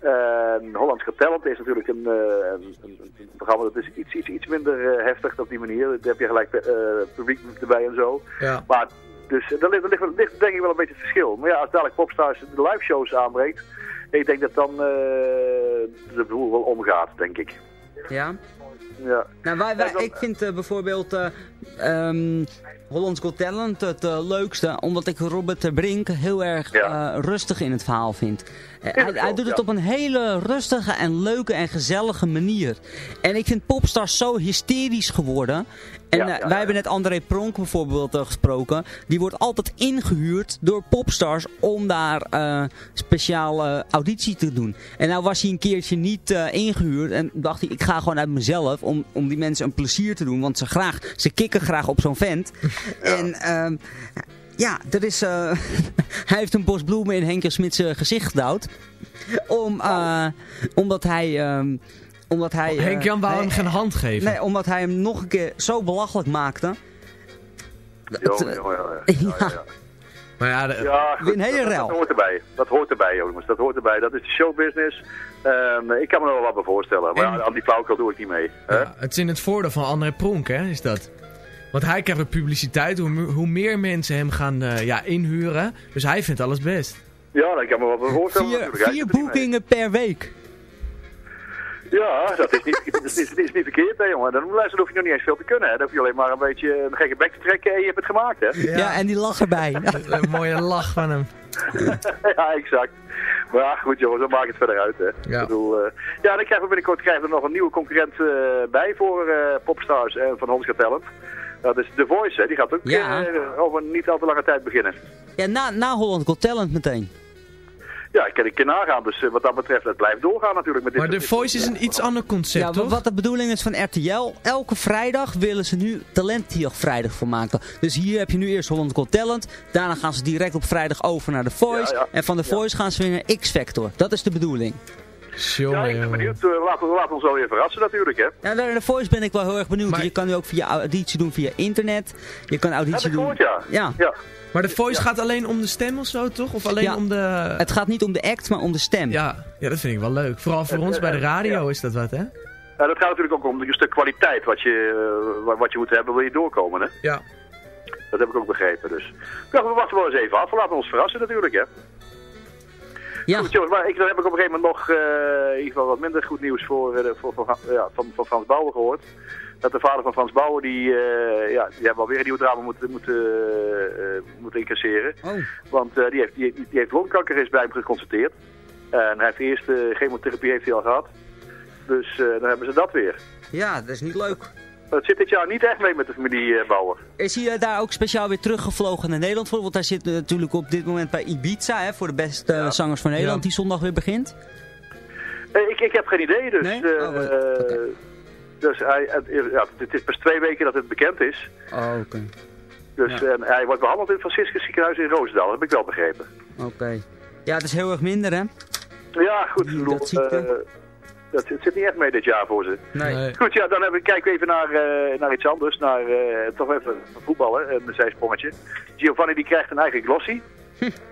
En Hollands Got Talent is natuurlijk een, eh, een, een, een programma dat is iets, iets, iets minder eh, heftig op die manier. Daar heb je gelijk eh, publiek erbij en zo. Ja. Maar dus, daar ligt, daar ligt, ligt denk ik wel een beetje het verschil. Maar ja, als dadelijk Popstars de live shows aanbreekt, ik denk dat dan de boel wel omgaat, denk ik. Ja? Ja. Nou, wij, wij, ik vind bijvoorbeeld eh ehm, Hollands Got Talent het leukste, omdat ik Robert de Brink heel erg rustig in het verhaal vind. Hij, hij doet het op een hele rustige en leuke en gezellige manier. En ik vind Popstars zo hysterisch geworden. En Ja, eh, ja, wij hebben net André Pronk bijvoorbeeld eh, gesproken. Die wordt altijd ingehuurd door Popstars om daar eh speciale auditie te doen. En nou was hij een keertje niet eh, ingehuurd en dacht hij, ik ga gewoon uit mezelf om, om die mensen een plezier te doen. Want ze, graag, ze kikken graag op zo'n vent. En ehm, ja, er is, eh, hij heeft een bos bloemen in Henk Smits gezicht gedouwd. Om, eh, omdat hij... ehm, omdat hij eh, Henk-Jan wou nee, hem geen hand geven. Nee, omdat hij hem nog een keer zo belachelijk maakte. Jongen, jongen. Ja. Maar ja, de- Ja, goed, Weer een hele dat, dat hoort erbij. Dat hoort erbij, jongens. Dat hoort erbij. Dat is de showbusiness. Ehm, ik kan me er wel wat bij voorstellen. Maar En- ja, aan die flauwekul doe ik niet mee. Hè? Ja, het is in het voordeel van André Pronk, hè, is dat. Want hij krijgt publiciteit, hoe, hoe meer mensen hem gaan eh, ja, inhuren. Dus hij vindt alles best. Ja, dat kan me wel voorstellen. Vier, natuurlijk. Vier er boekingen per week. Ja, dat is niet, dat is, dat is niet verkeerd, hè, jongen. Dan, luister, dan hoef je nog niet eens veel te kunnen. Hè. Dan hoef je alleen maar een beetje een gekke bek te trekken en je hebt het gemaakt, hè. Ja, en die lag erbij. Een mooie lach van hem. ja, exact. Maar ja, goed jongens, dan maakt het verder uit. Hè. Ja. Ik bedoel, eh, ja, dan krijgen we binnenkort krijgen we er nog een nieuwe concurrent eh, bij voor eh, Popstars en van Got Talent. Dat is The Voice, hè. die gaat ook Ja. eh, over niet al te lange tijd beginnen. Ja, na, na Holland Got Talent meteen. Ja, ik kan ik kan nagaan, dus eh, wat dat betreft, het blijft doorgaan natuurlijk met dit Maar The Voice is een iets ander concept, Ja, toch? wat de bedoeling is van RTL, elke vrijdag willen ze nu Talent hier vrijdag voor maken. Dus hier heb je nu eerst Holland Got Talent, daarna gaan ze direct op vrijdag over naar The Voice. Ja, ja. En van The Voice gaan ze weer naar X-Factor. Dat is de bedoeling. Ja, ik ben benieuwd. Eh, laten, we- laten we ons wel weer verrassen natuurlijk, hè. Ja, naar The Voice ben ik wel heel erg benieuwd. Je kan nu ook via auditie doen via internet. Je kan auditie ik doen. gehoord, ja. Ja. Maar The Voice gaat alleen om de stem of zo, toch? Of alleen Ja. om de... Het gaat niet om de act, maar om de stem. Ja, ja, dat vind ik wel leuk. Vooral voor ons bij de radio is dat wat, hè? Ja, dat gaat natuurlijk ook om een stuk kwaliteit wat je, eh, wa- wat je moet hebben, wil je doorkomen, hè. Ja. Dat heb ik ook begrepen, dus. Ja, we wachten wel eens even af. We laten ons verrassen natuurlijk, hè. Ja. Goed, jongens, maar ik, dan heb ik op een gegeven moment nog eh, in ieder geval wat minder goed nieuws voor, eh, voor, voor, ja, van, van Frans Bauer gehoord. Dat de vader van Frans Bauer, die, eh, ja, die hebben alweer een nieuw drama moeten, moeten, moeten incasseren. Oh. Want die, heeft, die, die heeft longkanker is bij hem geconstateerd. En hij heeft de eerste chemotherapie heeft hij al gehad. Dus dan hebben ze dat weer. Ja, dat is niet leuk. Het zit dit jaar niet echt mee met de familie eh, Bauer. Is hij eh, daar ook speciaal weer teruggevlogen naar Nederland voor? Want hij zit eh, natuurlijk op dit moment bij Ibiza, hè, voor de beste zangers van Nederland, Ja. die zondag weer begint. Eh, ik, ik heb geen idee, dus... Nee? eh, Oh, Dus hij, het, ja, het is pas twee weken dat het bekend is. Oh, oké. Dus Ja. en hij wordt behandeld in het Franciscus ziekenhuis in Roosendaal. Dat heb ik wel begrepen. Oké. Ja, het is heel erg minder, hè? Ja, goed. bedoel, dat ziekte. Dat, het zit niet echt mee dit jaar voor ze. Nee. Goed, ja, dan hebben, kijken we even naar, eh, naar iets anders. Naar eh, toch even voetballen, een zijsprongetje. Giovanni die krijgt een eigen glossy.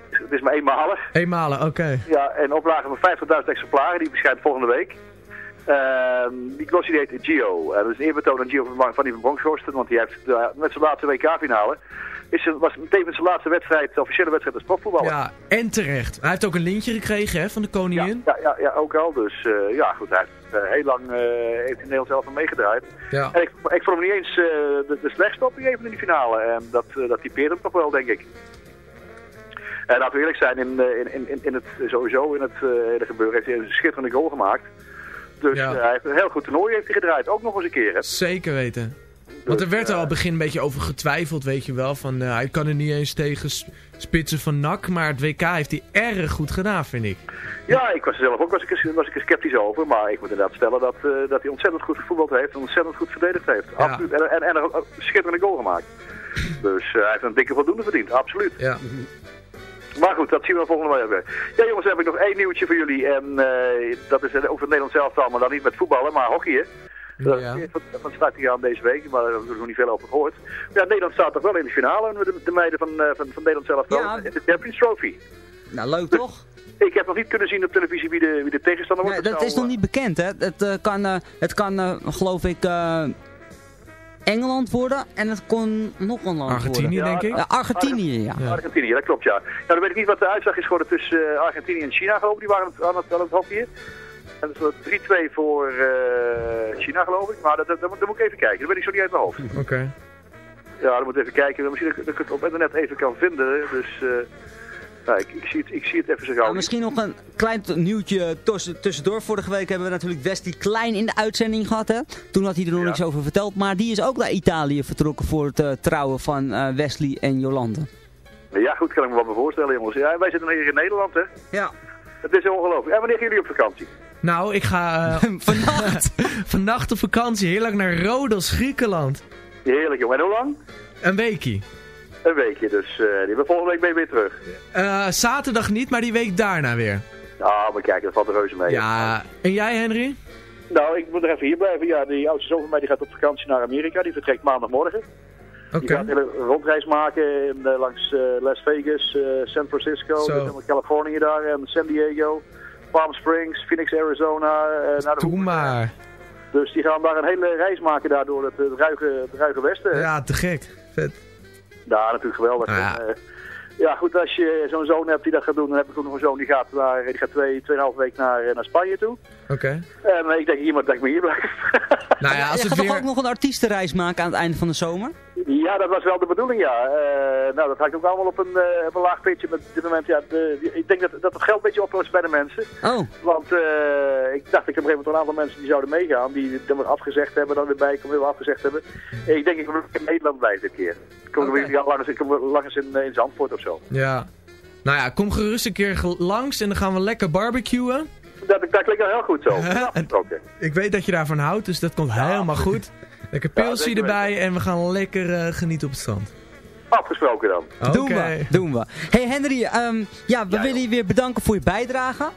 Het is maar eenmalig. Eenmalen, oké. Ja, en oplage van 50.000 exemplaren. Die verschijnt volgende week. Ehm, die glossy die heet Gio. En dat is een eerbetoon aan Gio van, van die van Bronkhorsten. Want die heeft eh, met zijn laatste WK-finale... Is, was tevens zijn laatste wedstrijd, officiële wedstrijd als profvoetballer. Ja, en terecht. Hij heeft ook een lintje gekregen, hè, van de koningin. Ja, ja, ja, ook al. Dus eh, ja, goed. Hij heeft eh, heel lang eh, heeft in Nederland zelf meegedraaid. Ja. En ik, ik vond hem niet eens de, de slechtste op even in die finale. En dat, dat typeert hem toch wel, denk ik. En laten we eerlijk zijn, in, in, in, in het, sowieso in het hele gebeuren heeft hij een schitterende goal gemaakt. Dus Ja. hij heeft een heel goed toernooi heeft hij gedraaid. Ook nog eens een keer. Hè. Zeker weten. Want er werd er al begin een beetje over getwijfeld, weet je wel. Van, eh, hij kan er niet eens tegen spitsen van NAC. Maar het WK heeft hij erg goed gedaan, vind ik. Ja, ik was er zelf ook was ik, was ik er sceptisch over. Maar ik moet inderdaad stellen dat, eh, dat hij ontzettend goed gevoetbald heeft en ontzettend goed verdedigd heeft. Absoluut. En, en, er een schitterende goal gemaakt. Dus eh, hij heeft een dikke voldoende verdiend, absoluut. Ja. Maar goed, dat zien we volgende week weer. Ja jongens, heb ik nog één nieuwtje voor jullie. En dat is over het Nederlands elftal, maar dan niet met voetballen, maar hockeyen. Dat Ja. is van, van start gegaan deze week, maar daar hebben we nog niet veel over gehoord. Ja, Nederland staat toch wel in de finale, de, de meiden van, eh, van, van Nederland zelf Ja. in de Champions Trophy. Nou, leuk toch? Ik heb nog niet kunnen zien op televisie wie de, wie de tegenstander wordt. Nee, dat zou, is nog eh, niet bekend, hè. Het eh, kan, eh, het kan eh, geloof ik, eh, Engeland worden en het kon nog een land Argentinië, worden. denk ik. Ja, Argentinië, ja. Argentinië, dat klopt ja. Nou, dan weet ik niet wat de uitslag is geworden tussen eh, Argentinië en China geloof ik. Die waren aan het, aan het, aan het hockeyen. En dat was 3-2 voor eh, China geloof ik. Maar dat, dat, dat, moet- dat moet ik even kijken. Dat weet ik zo niet uit mijn hoofd. Oké. Ja, dan moet ik even kijken. Misschien dat ik het op internet even kan vinden. Dus eh, nou, ik, ik, zie het, ik zie het even zo gauw. Nou, misschien nog een klein nieuwtje tussen, tussendoor. Vorige week hebben we natuurlijk Wesley Klein in de uitzending gehad. Hè? Toen had hij er nog niks over verteld. Maar die is ook naar Italië vertrokken voor het eh, trouwen van eh, Wesley en Jolande. Ja, goed, kan ik me wat me voorstellen jongens. Ja, wij zitten hier in Nederland hè. Ja. Het is ongelooflijk. En wanneer gaan jullie op vakantie? Nou, ik ga eh, vannacht. vannacht op vakantie. Heel lang naar Rodos, Griekenland. Heerlijk jongen. En hoe lang? Een weekie. Een weekje. Dus eh die we volgende week ben je weer terug. Eh, zaterdag niet, maar die week daarna weer. Ah, maar kijk, dat valt er reuze mee. Ja, en jij Henry? Nou, ik moet er even hier blijven. Ja, die oudste zoon van mij die gaat op vakantie naar Amerika. Die vertrekt maandagmorgen. Oké. Die gaat een hele rondreis maken in, langs eh, Las Vegas, eh, San Francisco, dus Californië daar, en San Diego, Palm Springs, Phoenix, Arizona. eh, naar de Doe maar. Dus die gaan daar een hele reis maken daar door het, het, ruige, het ruige westen. Ja, te gek. Vet. Ja, natuurlijk geweldig. Ja. En, eh, ja, goed, als je zo'n zoon hebt die dat gaat doen, dan heb ik ook nog een zoon die gaat, naar, die gaat twee, tweeënhalf week naar, eh, naar Spanje toe. Oké. En eh, ik denk, iemand dat ik me hier blijf. Nou ja, als je het gaat toch ook nog een artiestenreis maken aan het einde van de zomer? Ja, dat was wel de bedoeling, ja. Eh, nou, dat hangt ook allemaal op een, eh, op een laag pitje. Met dit moment, ja, de, die- ik denk dat, dat het geld een beetje op bij de mensen. Oh. Want eh, ik dacht, ik heb op een gegeven moment een aantal mensen die zouden meegaan. Die dan weer afgezegd hebben, dan weer bij komen, weer afgezegd hebben. Ik denk, ik wil in Nederland blijven dit keer. Ik kom weer ja, langs, ik weer langs in, in Zandvoort of zo. Ja. Nou ja, kom gerust een keer langs en dan gaan we lekker barbecuen. Dat, dat klinkt wel heel goed zo. Ik weet dat je daarvan houdt, dus dat komt helemaal goed. Lekker pilsie zeker erbij en we gaan lekker eh, genieten op het strand. Afgesproken dan. Doen Oké. we, doen we. Hey Henry, ehm, ja, we willen je weer bedanken voor je bijdrage.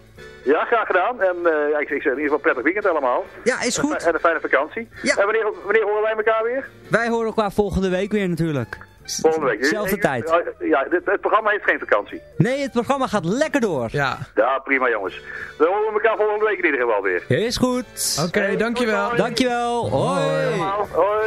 Ja, graag gedaan. En eh, ja, ik, ik zeg in ieder geval prettig weekend allemaal. Ja, is goed. En een fijne vakantie. En wanneer, wanneer horen wij elkaar weer? Wij horen elkaar volgende week weer natuurlijk. Volgende week. Zelfde Ik- tijd. Ja, dit, het programma heeft geen vakantie. Nee, het programma gaat lekker door. Ja. Ja, prima jongens. Dan horen we elkaar volgende week in ieder geval weer. Is goed. Oké, dankjewel. Dankjewel. Hoi. Allemaal, hoi.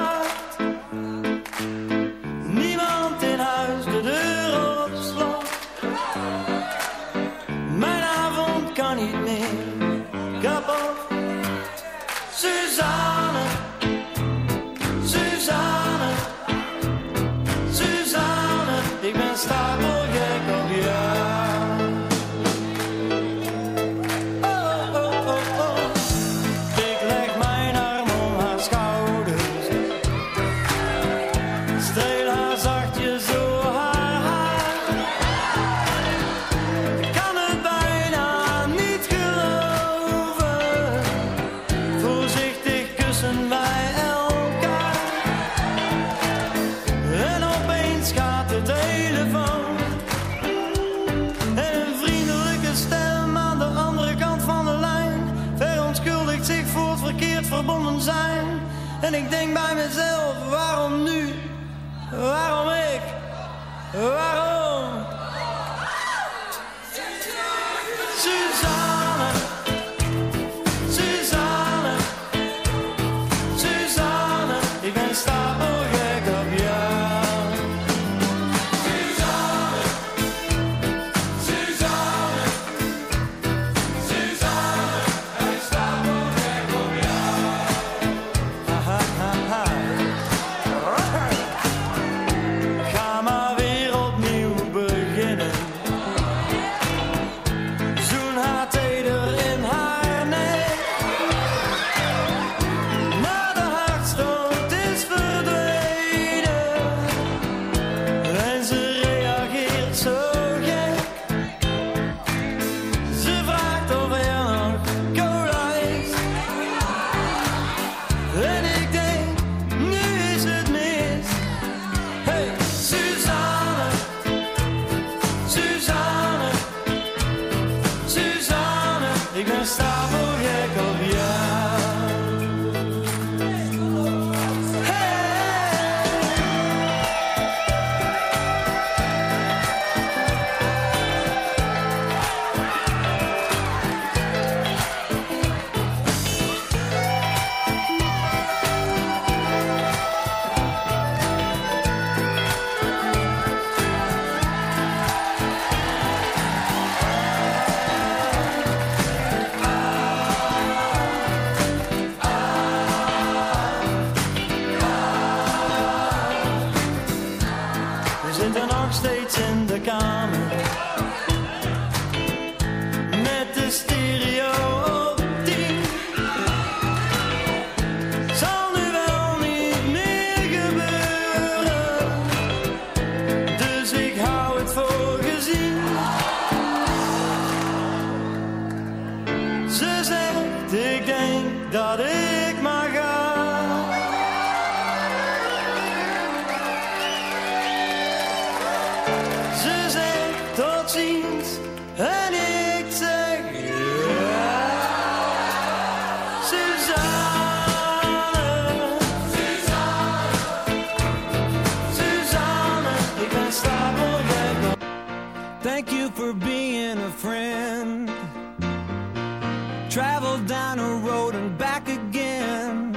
travel down a road and back again.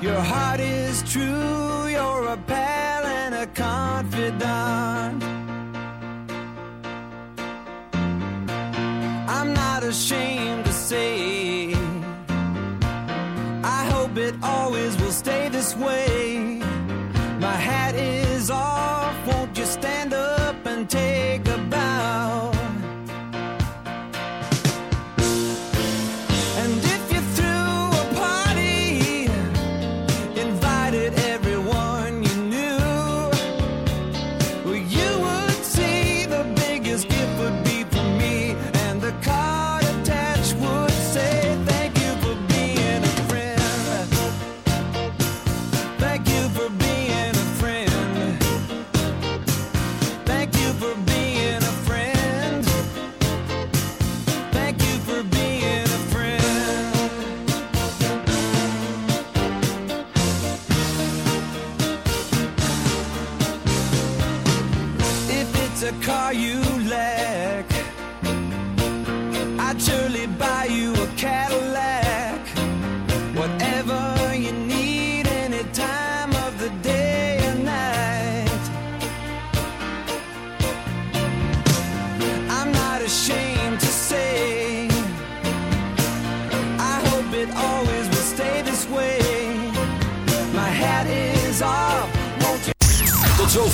Your heart is true, you're a pal and a confidant.